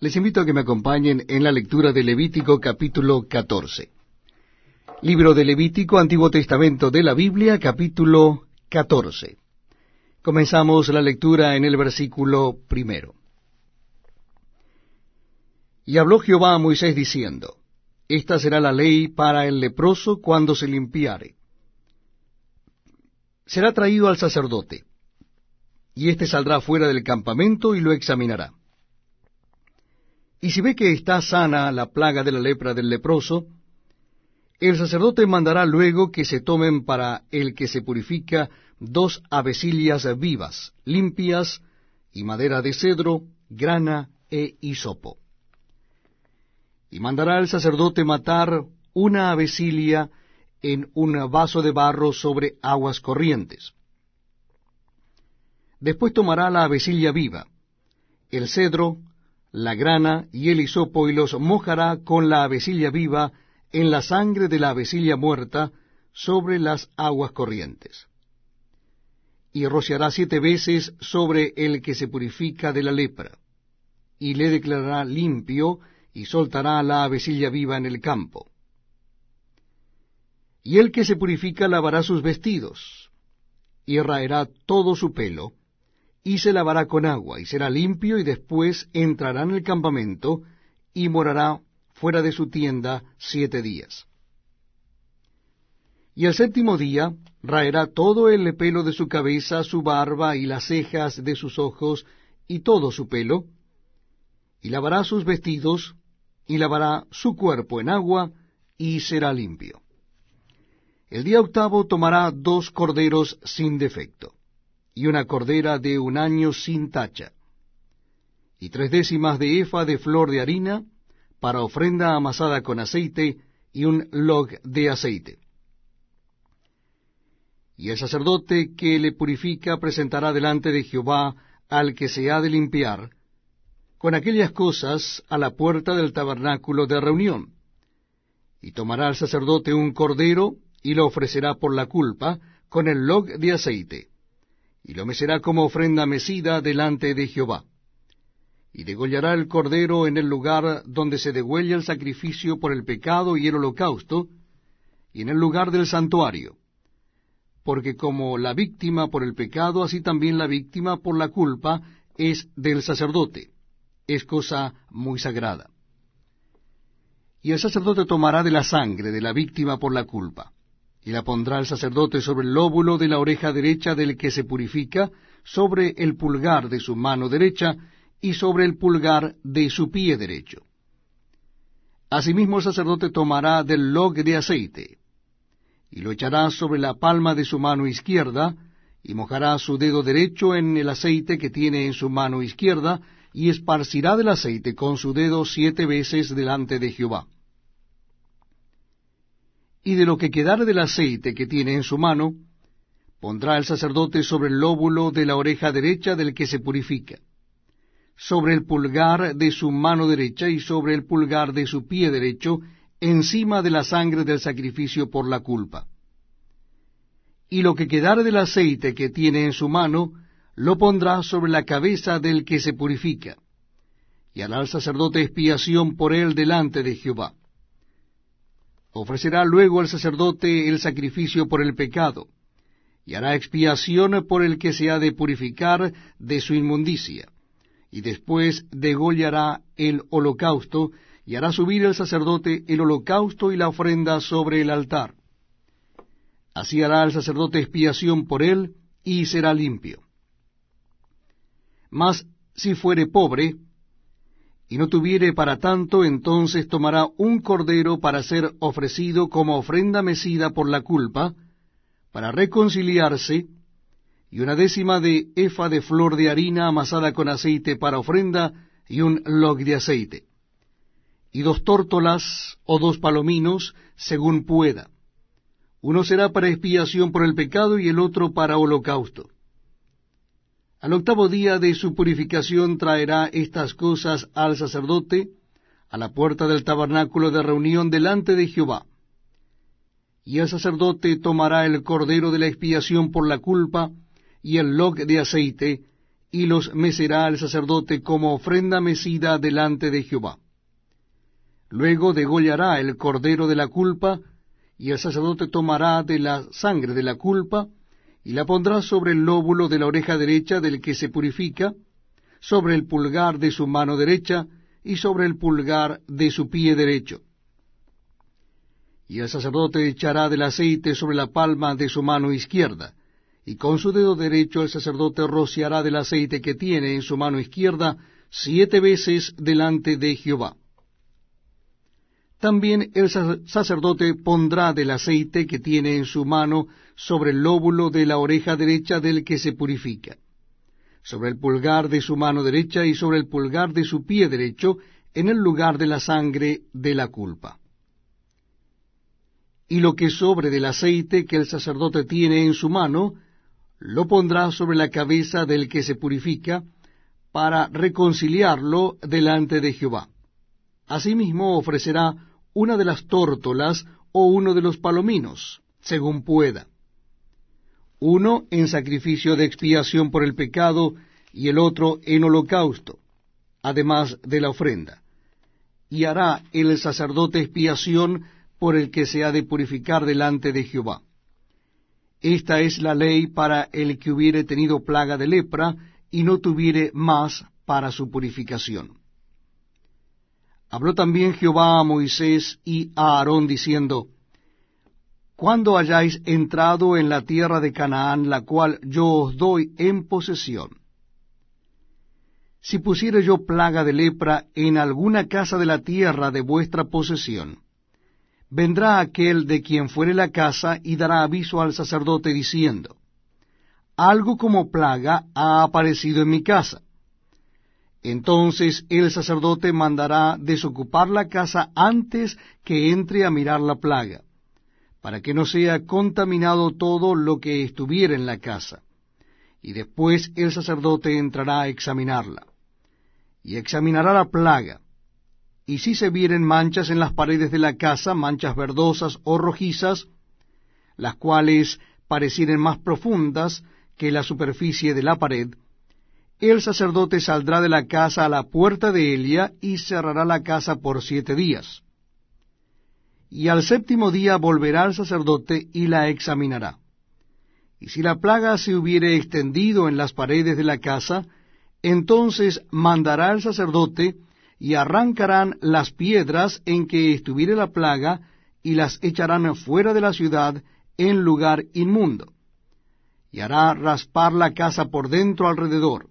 Les invito a que me acompañen en la lectura de Levítico capítulo 14. Libro de Levítico, Antiguo Testamento de la Biblia, capítulo 14. Comenzamos la lectura en el versículo primero. Y habló Jehová a Moisés diciendo, Esta será la ley para el leproso cuando se limpiare. Será traído al sacerdote, y éste saldrá fuera del campamento y lo examinará y si ve que está sana la plaga de la lepra del leproso, el sacerdote mandará luego que se tomen para el que se purifica dos avecillas vivas, limpias, y madera de cedro, grana e hisopo. Y mandará el sacerdote matar una avecilia en un vaso de barro sobre aguas corrientes. Después tomará la avecilla viva, el cedro, la grana y el hisopo y los mojará con la avecilla viva en la sangre de la avecilla muerta sobre las aguas corrientes. Y rociará siete veces sobre el que se purifica de la lepra, y le declarará limpio, y soltará la avecilla viva en el campo. Y el que se purifica lavará sus vestidos, y raerá todo su pelo, y se lavará con agua, y será limpio, y después entrará en el campamento, y morará fuera de su tienda siete días. Y el séptimo día raerá todo el pelo de su cabeza, su barba y las cejas de sus ojos, y todo su pelo, y lavará sus vestidos, y lavará su cuerpo en agua, y será limpio. El día octavo tomará dos corderos sin defecto y una cordera de un año sin tacha, y tres décimas de efa de flor de harina, para ofrenda amasada con aceite, y un log de aceite. Y el sacerdote que le purifica presentará delante de Jehová al que se ha de limpiar, con aquellas cosas a la puerta del tabernáculo de reunión. Y tomará el sacerdote un cordero, y lo ofrecerá por la culpa, con el log de aceite y lo mecerá como ofrenda mecida delante de Jehová. Y degollará el cordero en el lugar donde se degüella el sacrificio por el pecado y el holocausto, y en el lugar del santuario. Porque como la víctima por el pecado, así también la víctima por la culpa es del sacerdote. Es cosa muy sagrada. Y el sacerdote tomará de la sangre de la víctima por la culpa y la pondrá el sacerdote sobre el lóbulo de la oreja derecha del que se purifica, sobre el pulgar de su mano derecha, y sobre el pulgar de su pie derecho. Asimismo el sacerdote tomará del log de aceite, y lo echará sobre la palma de su mano izquierda, y mojará su dedo derecho en el aceite que tiene en su mano izquierda, y esparcirá del aceite con su dedo siete veces delante de Jehová y de lo que quedare del aceite que tiene en su mano, pondrá el sacerdote sobre el lóbulo de la oreja derecha del que se purifica, sobre el pulgar de su mano derecha y sobre el pulgar de su pie derecho, encima de la sangre del sacrificio por la culpa. Y lo que quedare del aceite que tiene en su mano, lo pondrá sobre la cabeza del que se purifica, y hará al sacerdote expiación por él delante de Jehová. Ofrecerá luego al sacerdote el sacrificio por el pecado, y hará expiación por el que se ha de purificar de su inmundicia, y después degollará el holocausto, y hará subir el sacerdote el holocausto y la ofrenda sobre el altar. Así hará el sacerdote expiación por él, y será limpio. Mas si fuere pobre, y no tuviere para tanto, entonces tomará un cordero para ser ofrecido como ofrenda mecida por la culpa, para reconciliarse, y una décima de efa de flor de harina amasada con aceite para ofrenda, y un log de aceite, y dos tórtolas o dos palominos, según pueda. Uno será para expiación por el pecado y el otro para holocausto. Al octavo día de su purificación traerá estas cosas al sacerdote a la puerta del tabernáculo de reunión delante de Jehová. Y el sacerdote tomará el cordero de la expiación por la culpa y el log de aceite, y los mecerá el sacerdote como ofrenda mecida delante de Jehová. Luego degollará el cordero de la culpa, y el sacerdote tomará de la sangre de la culpa, y la pondrá sobre el lóbulo de la oreja derecha del que se purifica, sobre el pulgar de su mano derecha, y sobre el pulgar de su pie derecho. Y el sacerdote echará del aceite sobre la palma de su mano izquierda, y con su dedo derecho el sacerdote rociará del aceite que tiene en su mano izquierda siete veces delante de Jehová. También el sacerdote pondrá del aceite que tiene en su mano sobre el lóbulo de la oreja derecha del que se purifica, sobre el pulgar de su mano derecha y sobre el pulgar de su pie derecho, en el lugar de la sangre de la culpa. Y lo que sobre del aceite que el sacerdote tiene en su mano, lo pondrá sobre la cabeza del que se purifica, para reconciliarlo delante de Jehová. Asimismo ofrecerá una de las tórtolas o uno de los palominos, según pueda. Uno en sacrificio de expiación por el pecado y el otro en holocausto, además de la ofrenda. Y hará el sacerdote expiación por el que se ha de purificar delante de Jehová. Esta es la ley para el que hubiere tenido plaga de lepra y no tuviere más para su purificación. Habló también Jehová a Moisés y a Aarón diciendo, Cuando hayáis entrado en la tierra de Canaán, la cual yo os doy en posesión, si pusiere yo plaga de lepra en alguna casa de la tierra de vuestra posesión, vendrá aquel de quien fuere la casa y dará aviso al sacerdote diciendo, algo como plaga ha aparecido en mi casa. Entonces el sacerdote mandará desocupar la casa antes que entre a mirar la plaga, para que no sea contaminado todo lo que estuviera en la casa. Y después el sacerdote entrará a examinarla. Y examinará la plaga, y si se vieren manchas en las paredes de la casa, manchas verdosas o rojizas, las cuales parecieren más profundas que la superficie de la pared, el sacerdote saldrá de la casa a la puerta de Elia y cerrará la casa por siete días. Y al séptimo día volverá el sacerdote y la examinará. Y si la plaga se hubiere extendido en las paredes de la casa, entonces mandará el sacerdote y arrancarán las piedras en que estuviere la plaga, y las echarán fuera de la ciudad en lugar inmundo. Y hará raspar la casa por dentro alrededor,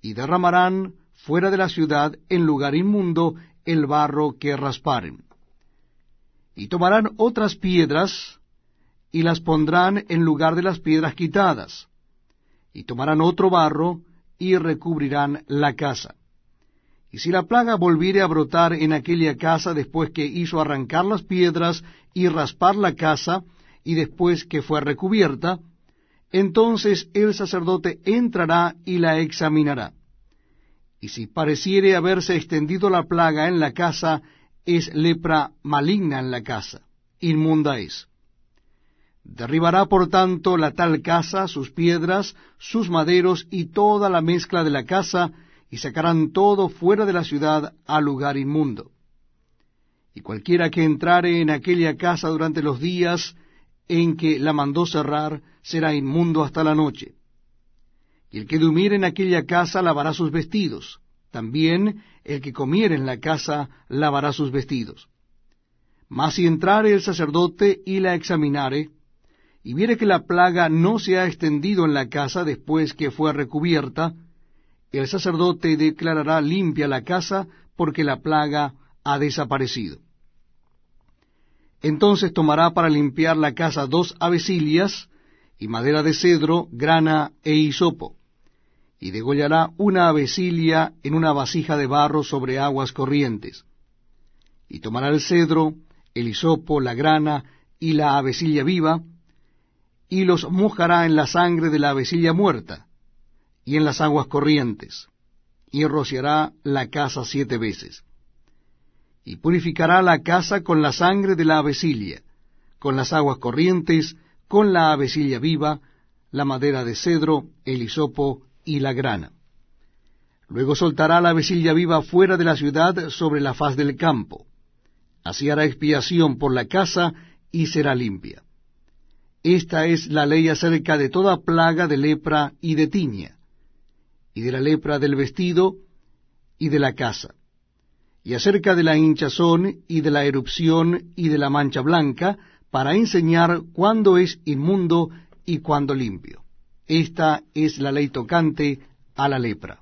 y derramarán fuera de la ciudad en lugar inmundo el barro que rasparen. Y tomarán otras piedras, y las pondrán en lugar de las piedras quitadas, y tomarán otro barro, y recubrirán la casa. Y si la plaga volviere a brotar en aquella casa después que hizo arrancar las piedras y raspar la casa, y después que fue recubierta, entonces el sacerdote entrará y la examinará. Y si pareciere haberse extendido la plaga en la casa, es lepra maligna en la casa, inmunda es. Derribará por tanto la tal casa, sus piedras, sus maderos y toda la mezcla de la casa, y sacarán todo fuera de la ciudad al lugar inmundo. Y cualquiera que entrare en aquella casa durante los días en que la mandó cerrar, será inmundo hasta la noche. Y el que durmiere en aquella casa lavará sus vestidos. También el que comiere en la casa lavará sus vestidos. Mas si entrare el sacerdote y la examinare, y viere que la plaga no se ha extendido en la casa después que fue recubierta, el sacerdote declarará limpia la casa porque la plaga ha desaparecido. Entonces tomará para limpiar la casa dos avecilias y madera de cedro, grana e hisopo, y degollará una avecilia en una vasija de barro sobre aguas corrientes. Y tomará el cedro, el hisopo, la grana y la avecilla viva, y los mojará en la sangre de la avecilla muerta, y en las aguas corrientes, y rociará la casa siete veces. Y purificará la casa con la sangre de la avecilla, con las aguas corrientes, con la avecilla viva, la madera de cedro, el hisopo y la grana. Luego soltará la vecilla viva fuera de la ciudad sobre la faz del campo. Así hará expiación por la casa y será limpia. Esta es la ley acerca de toda plaga de lepra y de tiña, y de la lepra del vestido y de la casa, y acerca de la hinchazón y de la erupción y de la mancha blanca, para enseñar cuándo es inmundo y cuándo limpio. Esta es la ley tocante a la lepra.